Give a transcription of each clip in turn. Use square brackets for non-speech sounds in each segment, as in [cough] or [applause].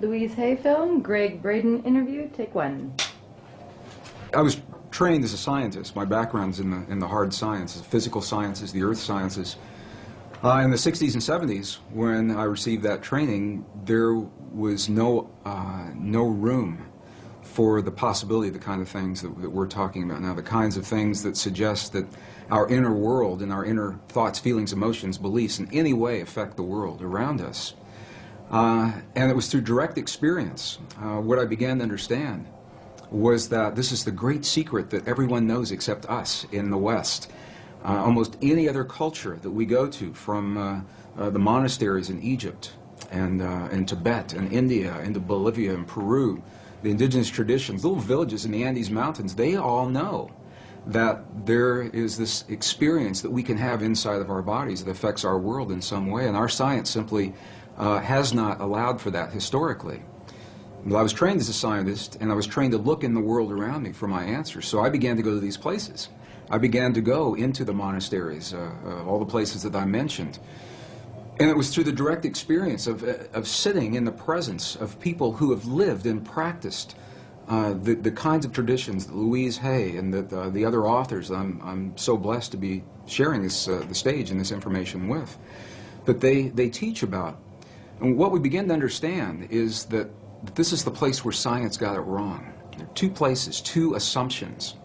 Louise Hay film, Gregg Braden interview, take one. I was trained as a scientist. My background's in the, in the hard sciences, physical sciences, the earth sciences. Uh, in the 60s and 70s, when I received that training, there was no, uh, no room for the possibility of the kind of things that, that, we're talking about now, the kinds of things that suggest that our inner world and our inner thoughts, feelings, emotions, beliefs in any way affect the world around us. Uh, and it was through direct experience uh, what I began to understand was that this is the great secret that everyone knows except us in the West. Uh, almost any other culture that we go to, from uh, uh, the monasteries in Egypt and uh, in Tibet and India, into Bolivia and Peru, the indigenous traditions, little villages in the Andes Mountains, they all know that there is this experience that we can have inside of our bodies that affects our world in some way, and our science simply uh, has not allowed for that historically. Well, I was trained as a scientist, and I was trained to look in the world around me for my answers. So I began to go to these places. I began to go into the monasteries, uh, uh, all the places that I mentioned. And it was through the direct experience of, uh, of sitting in the presence of people who have lived and practiced uh, the, the kinds of traditions that Louise Hay and the, the, the other authors I'm, I'm so blessed to be sharing this, uh, the stage and this information with, that they, they teach about. And what we begin to understand is that this is the place where science got it wrong. There are two places, two assumptions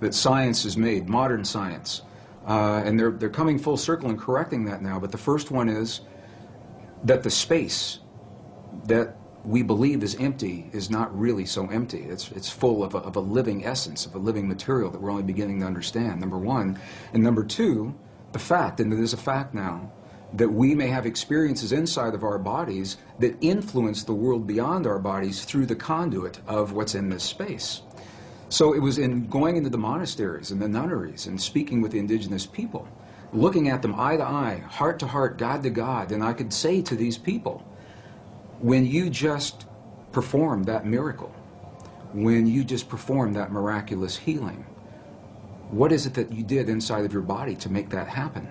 that science has made, modern science. Uh, and they're, they're coming full circle and correcting that now. But the first one is that the space that we believe is empty is not really so empty. It's, it's full of a, of a living essence, of a living material that we're only beginning to understand, number one. And number two, the fact, and it is a fact now, that we may have experiences inside of our bodies that influence the world beyond our bodies through the conduit of what's in this space. So it was in going into the monasteries and the nunneries and speaking with the indigenous people, looking at them eye to eye, heart to heart, God to God, and I could say to these people, when you just performed that miracle, when you just performed that miraculous healing, what is it that you did inside of your body to make that happen?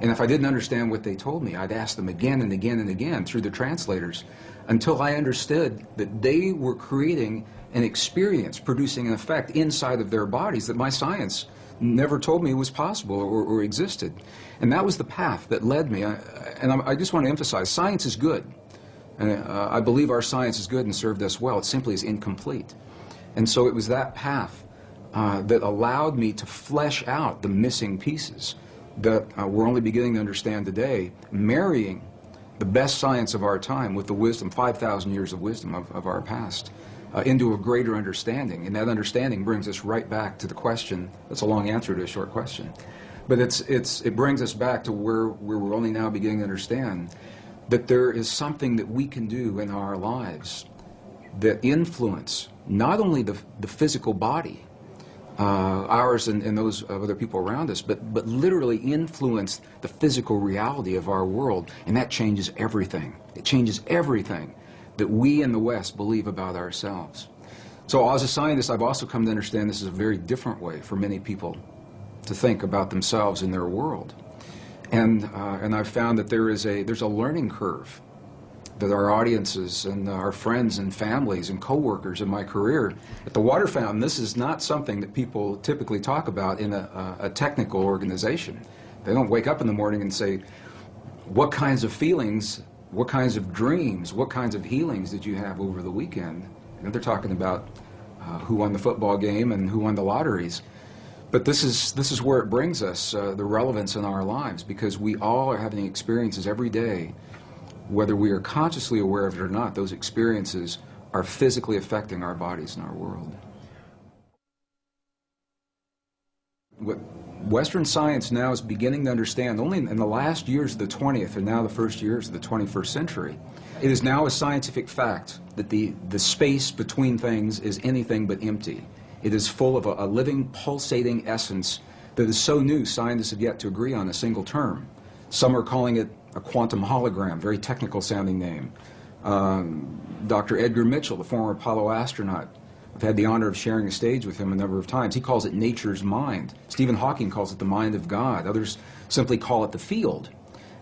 And if I didn't understand what they told me, I'd ask them again and again and again through the translators until I understood that they were creating an experience, producing an effect inside of their bodies that my science never told me was possible or, or existed. And that was the path that led me. I, and I, I, just want to emphasize, science is good. And uh, I believe our science is good and served us well. It simply is incomplete. And so it was that path uh, that allowed me to flesh out the missing pieces that uh, we're only beginning to understand today, marrying the best science of our time with the wisdom, 5,000 years of wisdom of, of our past, uh, into a greater understanding. And that understanding brings us right back to the question. That's a long answer to a short question. But it's, it's, it brings us back to where, where we're only now beginning to understand that there is something that we can do in our lives that influence not only the, the physical body, ours and, and, those of other people around us, but, but literally influence the physical reality of our world. And that changes everything. It changes everything that we in the West believe about ourselves. So as a scientist, I've also come to understand this is a very different way for many people to think about themselves and their world. And, uh, and I've found that there is a, there's a learning curve that our audiences and our friends and families and coworkers in my career at the Water Fountain, this is not something that people typically talk about in a, a, technical organization. They don't wake up in the morning and say, what kinds of feelings, what kinds of dreams, what kinds of healings did you have over the weekend? And they're talking about uh, who won the football game and who won the lotteries. But this is, this is where it brings us, uh, the relevance in our lives, because we all are having experiences every day whether we are consciously aware of it or not, those experiences are physically affecting our bodies and our world. What Western science now is beginning to understand, only in the last years of the 20th and now the first years of the 21st century, it is now a scientific fact that the, the space between things is anything but empty. It is full of a, a living, pulsating essence that is so new scientists have yet to agree on a single term. Some are calling it a quantum hologram, very technical sounding name. Um, Dr. Edgar Mitchell, the former Apollo astronaut, I've had the honor of sharing a stage with him a number of times. He calls it nature's mind. Stephen Hawking calls it the mind of God. Others simply call it the field.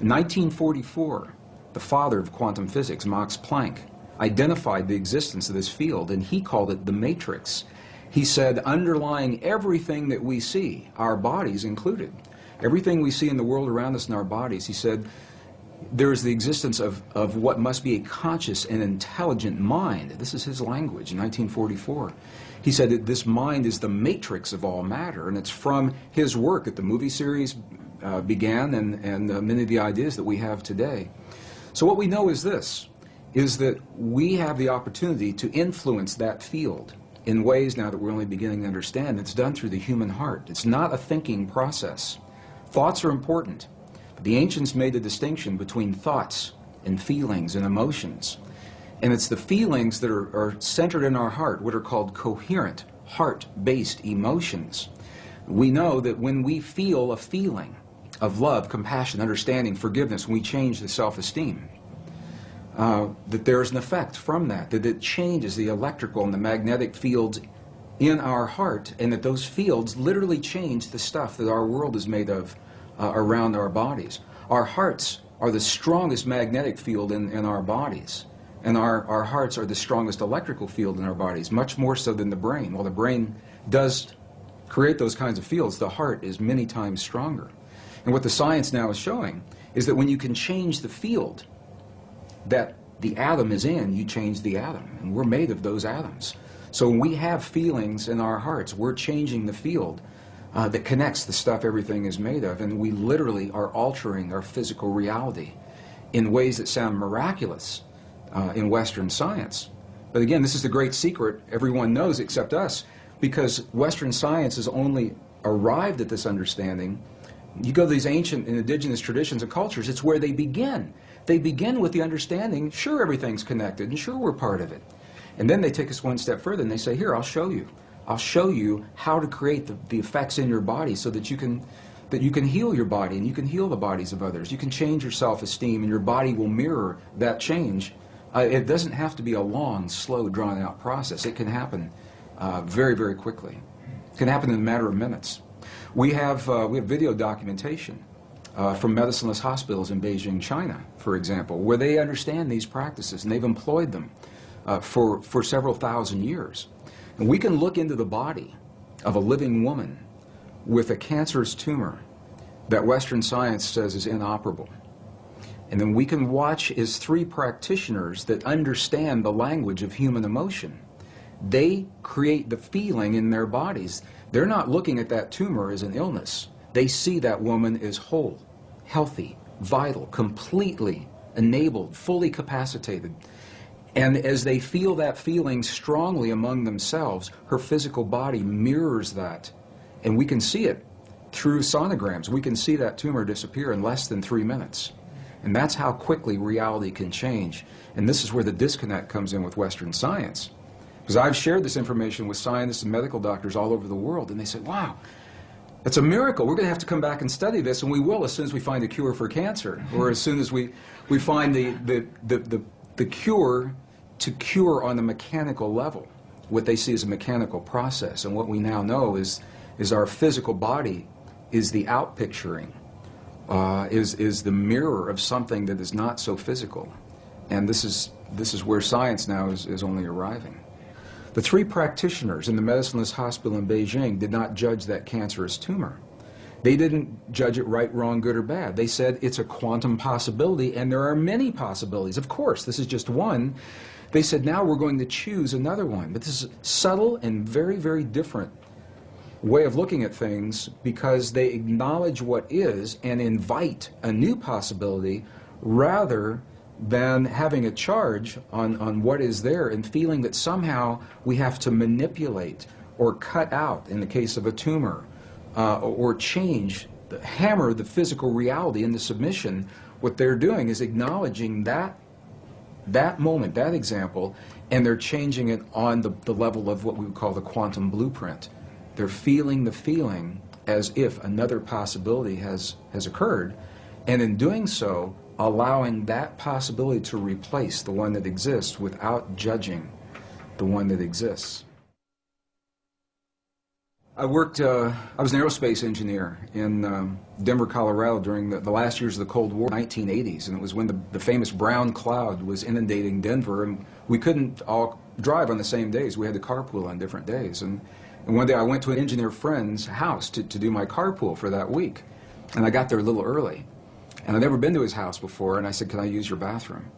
In 1944, the father of quantum physics, Max Planck, identified the existence of this field, and he called it the matrix. He said, underlying everything that we see, our bodies included, everything we see in the world around us in our bodies, he said, there is the existence of, of what must be a conscious and intelligent mind. This is his language in 1944. He said that this mind is the matrix of all matter, and it's from his work that the movie series uh, began and, and uh, many of the ideas that we have today. So what we know is this, is that we have the opportunity to influence that field in ways now that we're only beginning to understand. It's done through the human heart. It's not a thinking process. Thoughts are important. The ancients made a distinction between thoughts and feelings and emotions. And it's the feelings that are, are centered in our heart, what are called coherent, heart-based emotions. We know that when we feel a feeling of love, compassion, understanding, forgiveness, we change the self-esteem. Uh, that there's an effect from that, that it changes the electrical and the magnetic fields in our heart, and that those fields literally change the stuff that our world is made of uh, around our bodies. Our hearts are the strongest magnetic field in, in our bodies, and our, our hearts are the strongest electrical field in our bodies, much more so than the brain. While the brain does create those kinds of fields, the heart is many times stronger. And what the science now is showing is that when you can change the field that the atom is in, you change the atom. And we're made of those atoms. So when we have feelings in our hearts, we're changing the field uh, that connects the stuff everything is made of. And we literally are altering our physical reality in ways that sound miraculous uh, in Western science. But again, this is the great secret everyone knows except us, because Western science has only arrived at this understanding. You go to these ancient and indigenous traditions and cultures, it's where they begin. They begin with the understanding, sure, everything's connected, and sure, we're part of it. And then they take us one step further and they say, here, I'll show you. I'll show you how to create the, the effects in your body so that you can that you can heal your body and you can heal the bodies of others. You can change your self-esteem and your body will mirror that change. Uh, it doesn't have to be a long, slow, drawn-out process. It can happen uh, very, very quickly. It can happen in a matter of minutes. We have, uh, we have video documentation uh, from medicineless hospitals in Beijing, China, for example, where they understand these practices and they've employed them uh, for, for several thousand years. And we can look into the body of a living woman with a cancerous tumor that Western science says is inoperable. And then we can watch as three practitioners that understand the language of human emotion. They create the feeling in their bodies. They're not looking at that tumor as an illness. They see that woman as whole, healthy, vital, completely enabled, fully capacitated. And as they feel that feeling strongly among themselves, her physical body mirrors that. And we can see it through sonograms. We can see that tumor disappear in less than three minutes. And that's how quickly reality can change. And this is where the disconnect comes in with Western science. Because I've shared this information with scientists and medical doctors all over the world, and they say, wow, it's a miracle. We're going to have to come back and study this, and we will as soon as we find a cure for cancer, or as soon as we, we find the, the, the, the, the cure to cure on the mechanical level, what they see as a mechanical process. And what we now know is, is our physical body is the outpicturing, uh, is, is the mirror of something that is not so physical. And this is, this is where science now is, is only arriving. The three practitioners in the medicineless hospital in Beijing did not judge that cancerous tumor. They didn't judge it right, wrong, good, or bad. They said it's a quantum possibility, and there are many possibilities. Of course, this is just one. They said now we're going to choose another one. But this is a subtle and very, very different way of looking at things because they acknowledge what is and invite a new possibility rather than having a charge on, on what is there and feeling that somehow we have to manipulate or cut out, in the case of a tumor, uh, or change, hammer the physical reality into submission, what they're doing is acknowledging that, that moment, that example, and they're changing it on the, the level of what we would call the quantum blueprint. They're feeling the feeling as if another possibility has, has occurred, and in doing so, allowing that possibility to replace the one that exists without judging the one that exists. I worked, uh, I was an aerospace engineer in um, Denver, Colorado during the, the, last years of the Cold War, 1980s, and it was when the, the famous brown cloud was inundating Denver, and we couldn't all drive on the same days. We had to carpool on different days. And, and one day I went to an engineer friend's house to, to do my carpool for that week, and I got there a little early. And I'd never been to his house before, and I said, Can I use your bathroom?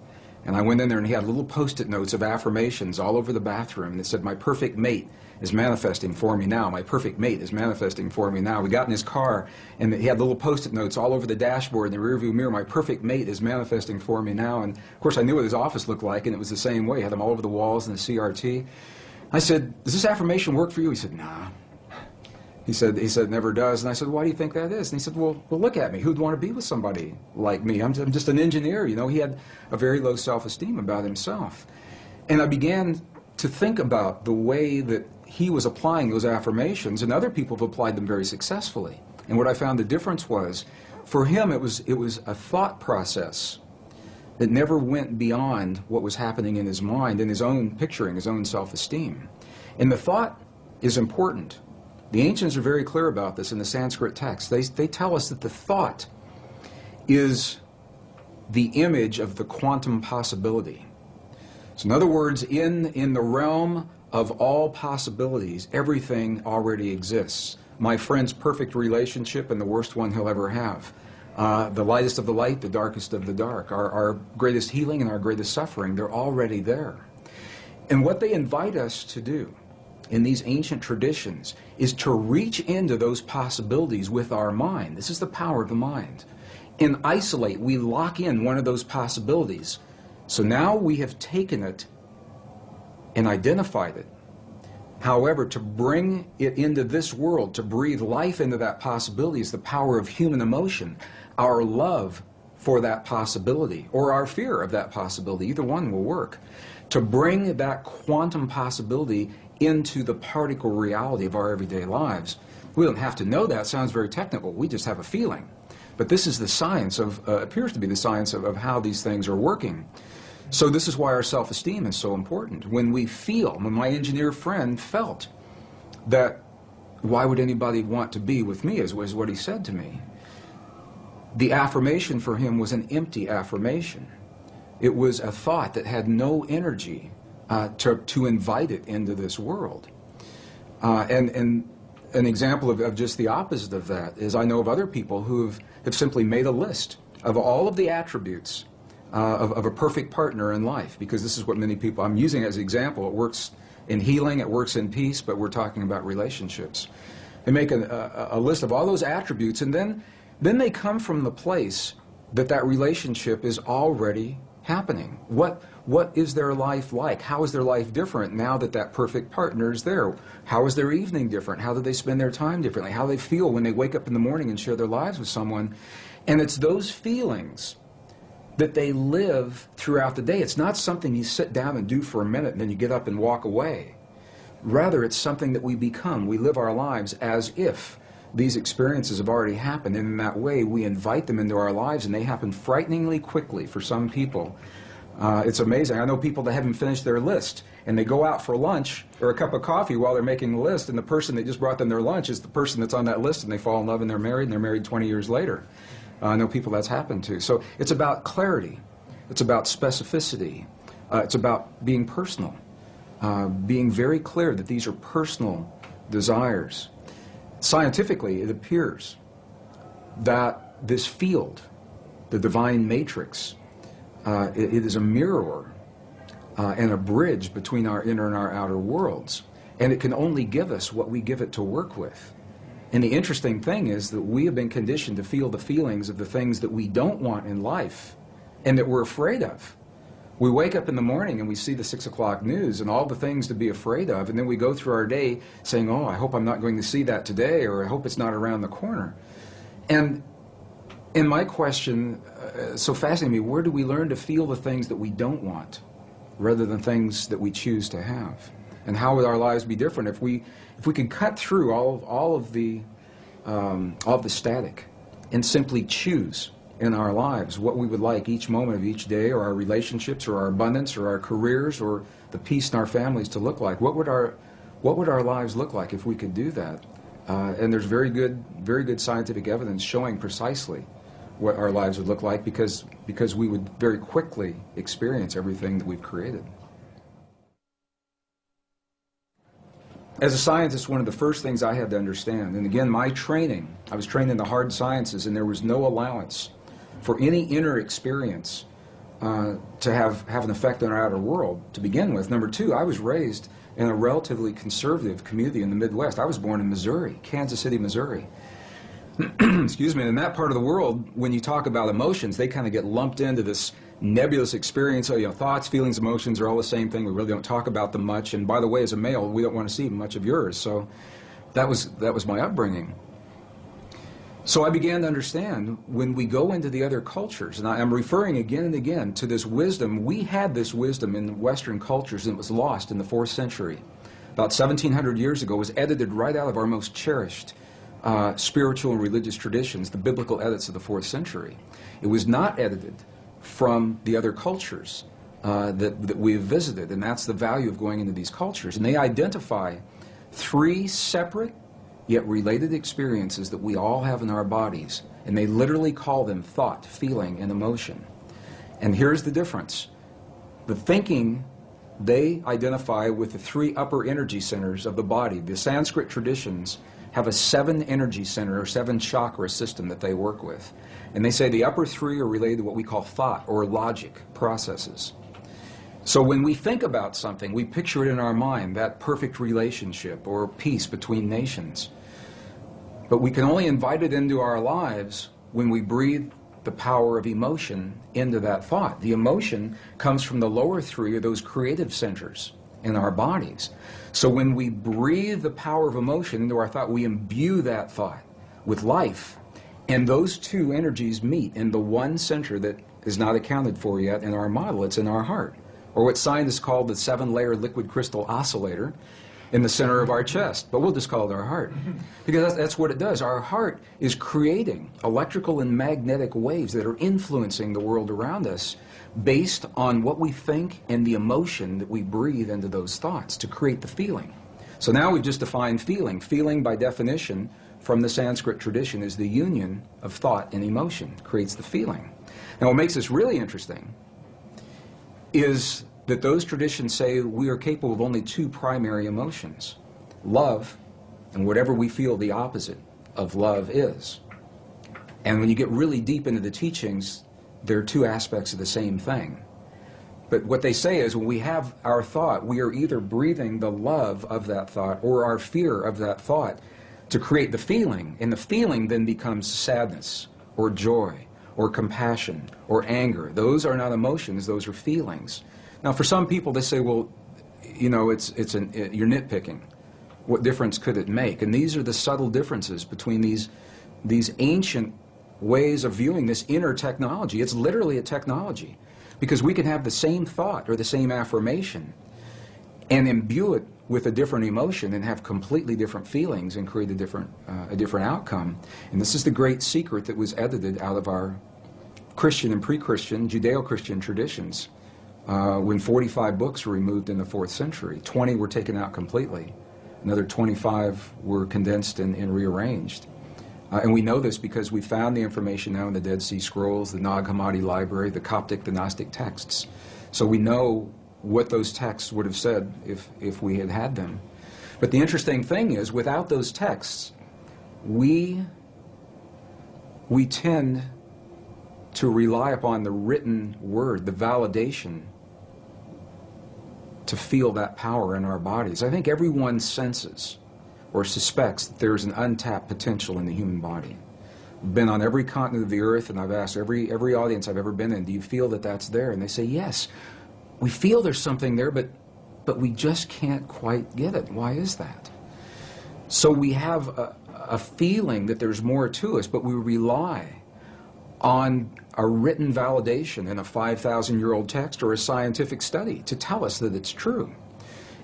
And I went in there and he had little post-it notes of affirmations all over the bathroom. And it said, my perfect mate is manifesting for me now. My perfect mate is manifesting for me now. We got in his car and he had little post-it notes all over the dashboard in the rearview mirror. My perfect mate is manifesting for me now. And of course I knew what his office looked like and it was the same way. He had them all over the walls in the CRT. I said, does this affirmation work for you? He said, nah. He said, he said, never does. And I said, why do you think that is? And he said, well, well look at me. Who'd want to be with somebody like me? I'm, I'm just an engineer, you know. He had a very low self-esteem about himself. And I began to think about the way that he was applying those affirmations, and other people have applied them very successfully. And what I found the difference was, for him, it was, it was a thought process that never went beyond what was happening in his mind, in his own picturing, his own self-esteem. And the thought is important. The ancients are very clear about this in the Sanskrit text. They, they tell us that the thought is the image of the quantum possibility. So in other words, in, in the realm of all possibilities, everything already exists. My friend's perfect relationship and the worst one he'll ever have. Uh, the lightest of the light, the darkest of the dark. Our, our greatest healing and our greatest suffering, they're already there. And what they invite us to do in these ancient traditions is to reach into those possibilities with our mind. This is the power of the mind. And isolate, we lock in one of those possibilities. So now we have taken it and identified it. However, to bring it into this world, to breathe life into that possibility is the power of human emotion, our love for that possibility, or our fear of that possibility. Either one will work. To bring that quantum possibility into the particle reality of our everyday lives. We don't have to know that. It sounds very technical. We just have a feeling. But this is the science of, uh, appears to be the science of, of how these things are working. So this is why our self-esteem is so important. When we feel, when my engineer friend felt that why would anybody want to be with me, is, is what he said to me. The affirmation for him was an empty affirmation. It was a thought that had no energy uh, to, to invite it into this world. Uh, and, and an example of, of, just the opposite of that is I know of other people who have, have simply made a list of all of the attributes uh, of, of, a perfect partner in life, because this is what many people, I'm using as an example, it works in healing, it works in peace, but we're talking about relationships. They make a, a, a list of all those attributes, and then, then they come from the place that that relationship is already happening? What, what is their life like? How is their life different now that that perfect partner is there? How is their evening different? How do they spend their time differently? How do they feel when they wake up in the morning and share their lives with someone? And it's those feelings that they live throughout the day. It's not something you sit down and do for a minute and then you get up and walk away. Rather, it's something that we become. We live our lives as if these experiences have already happened, and in that way we invite them into our lives, and they happen frighteningly quickly for some people. Uh, it's amazing. I know people that haven't finished their list, and they go out for lunch or a cup of coffee while they're making the list, and the person that just brought them their lunch is the person that's on that list, and they fall in love and they're married, and they're married 20 years later. Uh, I know people that's happened to. So it's about clarity. It's about specificity. Uh, it's about being personal, uh, being very clear that these are personal desires scientifically, it appears that this field, the divine matrix, uh, it, it is a mirror uh, and a bridge between our inner and our outer worlds. And it can only give us what we give it to work with. And the interesting thing is that we have been conditioned to feel the feelings of the things that we don't want in life and that we're afraid of. We wake up in the morning and we see the 6 o'clock news and all the things to be afraid of, and then we go through our day saying, oh, I hope I'm not going to see that today, or I hope it's not around the corner. And in my question, uh, so fascinating me, where do we learn to feel the things that we don't want rather than things that we choose to have? And how would our lives be different if we, if we could cut through all of, all of, the, um, all of the static and simply choose in our lives, what we would like each moment of each day, or our relationships, or our abundance, or our careers, or the peace in our families to look like. What would our, what would our lives look like if we could do that? Uh, and there's very good, very good scientific evidence showing precisely what our lives would look like because, because we would very quickly experience everything that we've created. As a scientist, one of the first things I had to understand, and again, my training, I was trained in the hard sciences, and there was no allowance for any inner experience uh, to have, have an effect on our outer world to begin with. Number two, I was raised in a relatively conservative community in the Midwest. I was born in Missouri, Kansas City, Missouri. [clears throat] Excuse me, in that part of the world, when you talk about emotions, they kind of get lumped into this nebulous experience. Oh, you know, thoughts, feelings, emotions are all the same thing. We really don't talk about them much. And by the way, as a male, we don't want to see much of yours. So that was, that was my upbringing. So I began to understand when we go into the other cultures, and I am referring again and again to this wisdom. We had this wisdom in Western cultures and it was lost in the fourth century. About 1700 years ago, was edited right out of our most cherished uh, spiritual and religious traditions, the biblical edits of the fourth century. It was not edited from the other cultures uh, that, that we have visited, and that's the value of going into these cultures. And they identify three separate yet related experiences that we all have in our bodies, and they literally call them thought, feeling, and emotion. And here's the difference. The thinking they identify with the three upper energy centers of the body. The Sanskrit traditions have a seven energy center or seven chakra system that they work with. And they say the upper three are related to what we call thought or logic processes. So when we think about something, we picture it in our mind, that perfect relationship or peace between nations. But we can only invite it into our lives when we breathe the power of emotion into that thought. The emotion comes from the lower three of those creative centers in our bodies. So when we breathe the power of emotion into our thought, we imbue that thought with life. And those two energies meet in the one center that is not accounted for yet in our model. It's in our heart, or what scientists call the seven layer liquid crystal oscillator in the center of our chest, but we'll just call it our heart. [laughs] Because that's, that's, what it does. Our heart is creating electrical and magnetic waves that are influencing the world around us based on what we think and the emotion that we breathe into those thoughts to create the feeling. So now we've just defined feeling. Feeling, by definition, from the Sanskrit tradition, is the union of thought and emotion, creates the feeling. Now, what makes this really interesting is that those traditions say we are capable of only two primary emotions love and whatever we feel the opposite of love is. And when you get really deep into the teachings, there are two aspects of the same thing. But what they say is when we have our thought, we are either breathing the love of that thought or our fear of that thought to create the feeling. And the feeling then becomes sadness or joy or compassion or anger. Those are not emotions, those are feelings. Now, for some people, they say, well, you know, it's, it's an, it, you're nitpicking. What difference could it make? And these are the subtle differences between these, these ancient ways of viewing this inner technology. It's literally a technology because we can have the same thought or the same affirmation and imbue it with a different emotion and have completely different feelings and create a different, uh, a different outcome. And this is the great secret that was edited out of our Christian and pre-Christian, Judeo-Christian traditions uh, when 45 books were removed in the fourth century. 20 were taken out completely. Another 25 were condensed and, and rearranged. Uh, and we know this because we found the information now in the Dead Sea Scrolls, the Nag Hammadi Library, the Coptic, the Gnostic texts. So we know what those texts would have said if, if we had had them. But the interesting thing is, without those texts, we, we tend to rely upon the written word, the validation to feel that power in our bodies. I think everyone senses or suspects that there is an untapped potential in the human body. I've been on every continent of the earth, and I've asked every, every audience I've ever been in, do you feel that that's there? And they say, yes. We feel there's something there, but, but we just can't quite get it. Why is that? So we have a, a feeling that there's more to us, but we rely on a written validation in a 5,000 year old text or a scientific study to tell us that it's true.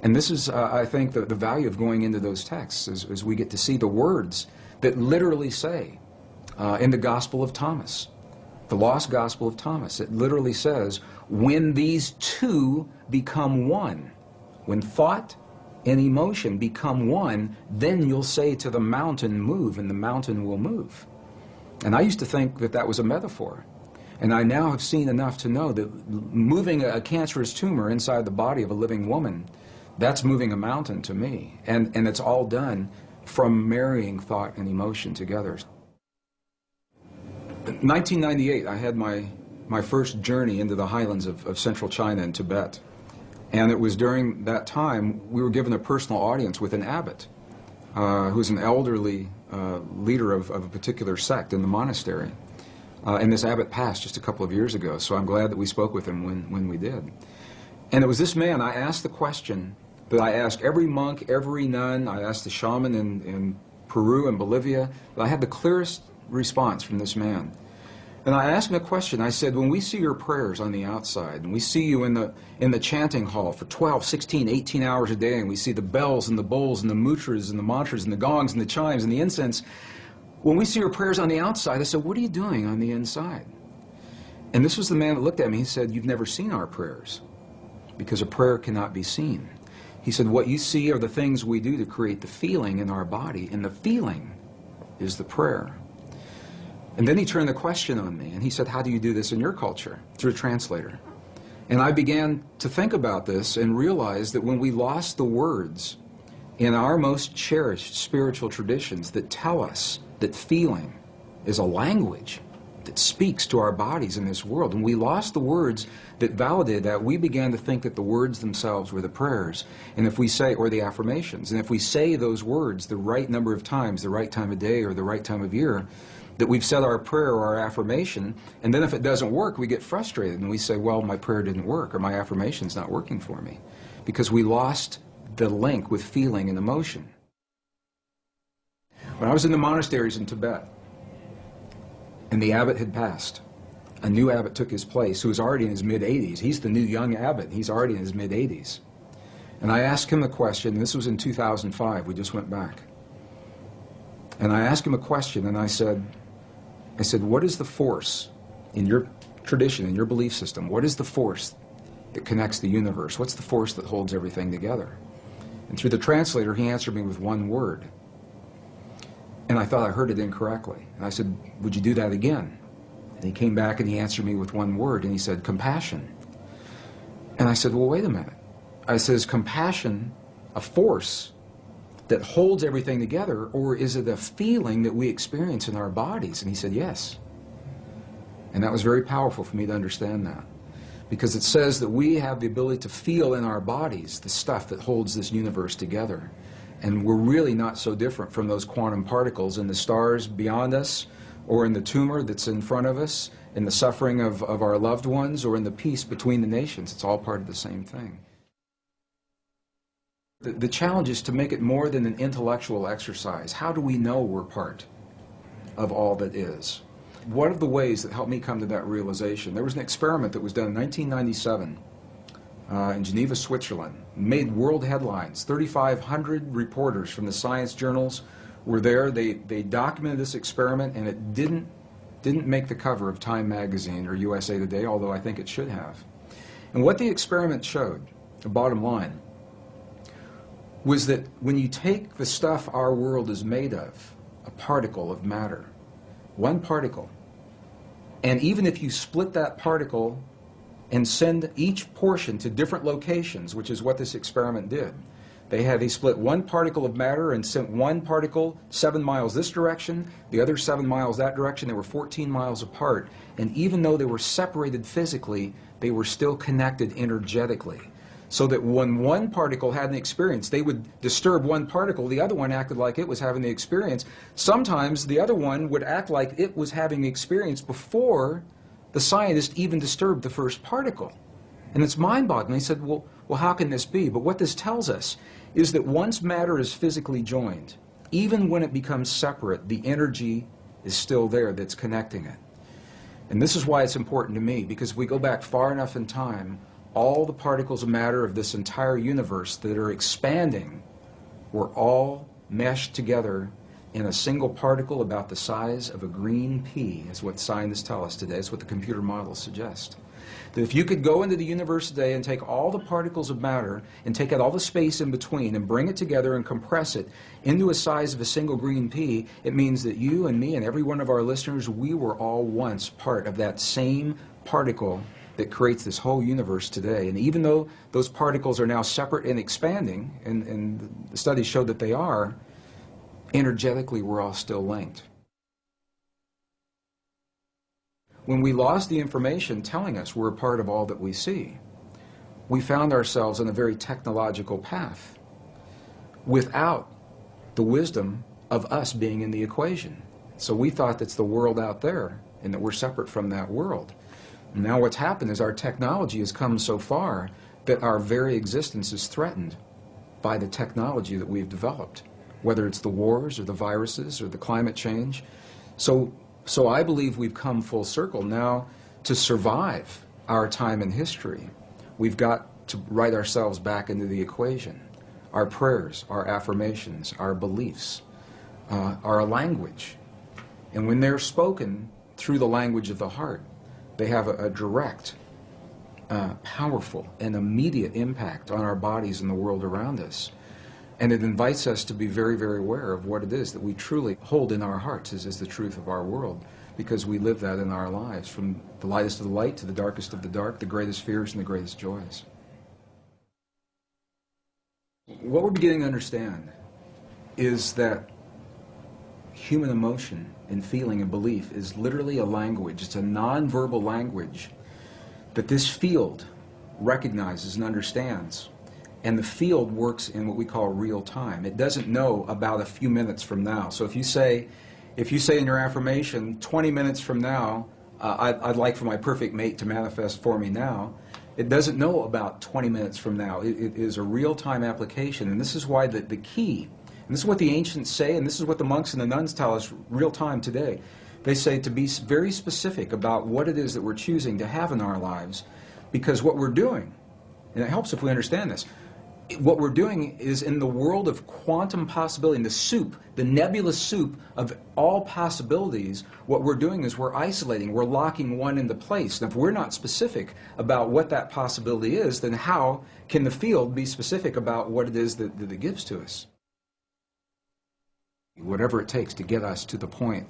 And this is, uh, I think, the, the value of going into those texts is, is we get to see the words that literally say uh, in the Gospel of Thomas, the lost Gospel of Thomas, it literally says, when these two become one, when thought and emotion become one, then you'll say to the mountain, move, and the mountain will move. And I used to think that that was a metaphor. And I now have seen enough to know that moving a cancerous tumor inside the body of a living woman, that's moving a mountain to me. And, and it's all done from marrying thought and emotion together. 1998, I had my, my first journey into the highlands of, of central China and Tibet. And it was during that time we were given a personal audience with an abbot, uh, who's an elderly uh, leader of, of, a particular sect in the monastery. Uh, and this abbot passed just a couple of years ago, so I'm glad that we spoke with him when, when we did. And it was this man, I asked the question that I asked every monk, every nun, I asked the shaman in, in Peru and Bolivia, but I had the clearest response from this man. And I asked him a question. I said, when we see your prayers on the outside, and we see you in the, in the chanting hall for 12, 16, 18 hours a day, and we see the bells and the bowls and the mudras and the mantras and the gongs and the chimes and the incense, when we see your prayers on the outside, I said, what are you doing on the inside? And this was the man that looked at me. He said, you've never seen our prayers because a prayer cannot be seen. He said, what you see are the things we do to create the feeling in our body, and the feeling is the prayer. And then he turned the question on me, and he said, how do you do this in your culture? Through a translator. And I began to think about this and realize that when we lost the words in our most cherished spiritual traditions that tell us that feeling is a language that speaks to our bodies in this world, and we lost the words that validated that, we began to think that the words themselves were the prayers. And if we say, or the affirmations, and if we say those words the right number of times, the right time of day or the right time of year, that we've said our prayer or our affirmation, and then if it doesn't work, we get frustrated and we say, well, my prayer didn't work or my affirmation's not working for me. Because we lost the link with feeling and emotion. When I was in the monasteries in Tibet, and the abbot had passed, a new abbot took his place who was already in his mid-80s. He's the new young abbot. He's already in his mid-80s. And I asked him a question, this was in 2005, we just went back. And I asked him a question, and I said, I said, what is the force in your tradition, in your belief system? What is the force that connects the universe? What's the force that holds everything together? And through the translator, he answered me with one word. And I thought I heard it incorrectly. And I said, would you do that again? And he came back and he answered me with one word, and he said, compassion. And I said, well, wait a minute. I said, is compassion a force that holds everything together, or is it a feeling that we experience in our bodies? And he said, yes. And that was very powerful for me to understand that. Because it says that we have the ability to feel in our bodies the stuff that holds this universe together. And we're really not so different from those quantum particles in the stars beyond us, or in the tumor that's in front of us, in the suffering of, of our loved ones, or in the peace between the nations. It's all part of the same thing. The, the challenge is to make it more than an intellectual exercise. How do we know we're part of all that is? One of the ways that helped me come to that realization, there was an experiment that was done in 1997 uh, in Geneva, Switzerland, made world headlines. 3,500 reporters from the science journals were there. They, they documented this experiment, and it didn't, didn't make the cover of Time magazine or USA Today, although I think it should have. And what the experiment showed, the bottom line, was that when you take the stuff our world is made of, a particle of matter, one particle, and even if you split that particle and send each portion to different locations, which is what this experiment did, they had they split one particle of matter and sent one particle seven miles this direction, the other seven miles that direction. They were 14 miles apart, and even though they were separated physically, they were still connected energetically so that when one particle had an experience, they would disturb one particle, the other one acted like it was having the experience. Sometimes the other one would act like it was having the experience before the scientist even disturbed the first particle. And it's mind-boggling. He said, well, well, how can this be? But what this tells us is that once matter is physically joined, even when it becomes separate, the energy is still there that's connecting it. And this is why it's important to me, because if we go back far enough in time, all the particles of matter of this entire universe that are expanding were all meshed together in a single particle about the size of a green pea, is what scientists tell us today. It's what the computer models suggest. That if you could go into the universe today and take all the particles of matter and take out all the space in between and bring it together and compress it into a size of a single green pea, it means that you and me and every one of our listeners, we were all once part of that same particle that creates this whole universe today. And even though those particles are now separate and expanding, and, and the studies show that they are, energetically we're all still linked. When we lost the information telling us we're a part of all that we see, we found ourselves on a very technological path without the wisdom of us being in the equation. So we thought that's the world out there and that we're separate from that world. Now what's happened is our technology has come so far that our very existence is threatened by the technology that we've developed, whether it's the wars or the viruses or the climate change. So, so I believe we've come full circle now to survive our time in history. We've got to write ourselves back into the equation. Our prayers, our affirmations, our beliefs, uh, our language. And when they're spoken through the language of the heart, they have a, a direct, uh, powerful, and immediate impact on our bodies and the world around us. And it invites us to be very, very aware of what it is that we truly hold in our hearts as, as the truth of our world, because we live that in our lives, from the lightest of the light to the darkest of the dark, the greatest fears and the greatest joys. What we're beginning to understand is that human emotion and feeling and belief is literally a language. It's a nonverbal language that this field recognizes and understands. And the field works in what we call real time. It doesn't know about a few minutes from now. So if you say, if you say in your affirmation, 20 minutes from now, uh, I'd, I'd, like for my perfect mate to manifest for me now, it doesn't know about 20 minutes from now. it, it is a real-time application. And this is why the, the key and this is what the ancients say, and this is what the monks and the nuns tell us real time today. They say to be very specific about what it is that we're choosing to have in our lives, because what we're doing, and it helps if we understand this, what we're doing is in the world of quantum possibility, in the soup, the nebulous soup of all possibilities, what we're doing is we're isolating, we're locking one into place. And if we're not specific about what that possibility is, then how can the field be specific about what it is that, that it gives to us? Whatever it takes to get us to the point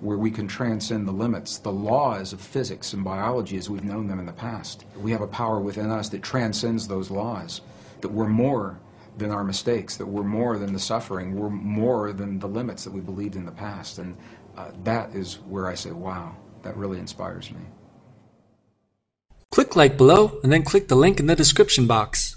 where we can transcend the limits, the laws of physics and biology as we've known them in the past. We have a power within us that transcends those laws, that we're more than our mistakes, that we're more than the suffering, we're more than the limits that we believed in the past. And uh, that is where I say, wow, that really inspires me. Click like below and then click the link in the description box.